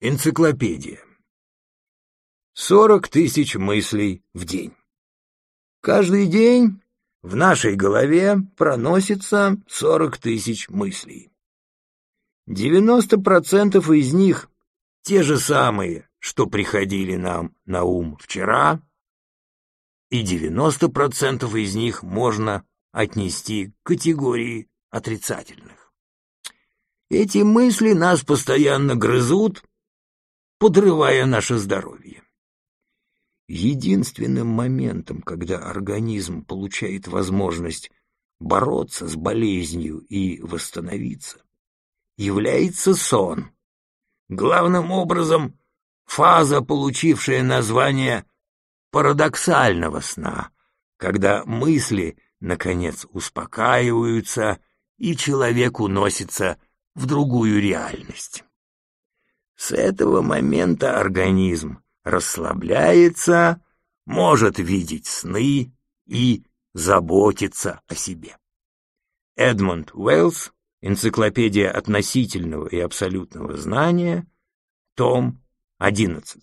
Энциклопедия. 40 тысяч мыслей в день. Каждый день в нашей голове проносится 40 тысяч мыслей. 90% из них те же самые, что приходили нам на ум вчера, и 90% из них можно отнести к категории отрицательных. Эти мысли нас постоянно грызут, подрывая наше здоровье. Единственным моментом, когда организм получает возможность бороться с болезнью и восстановиться, является сон. Главным образом, фаза, получившая название парадоксального сна, когда мысли, наконец, успокаиваются, и человек уносится в другую реальность. С этого момента организм расслабляется, может видеть сны и заботиться о себе. Эдмонд Уэллс, Энциклопедия относительного и абсолютного знания, том 11.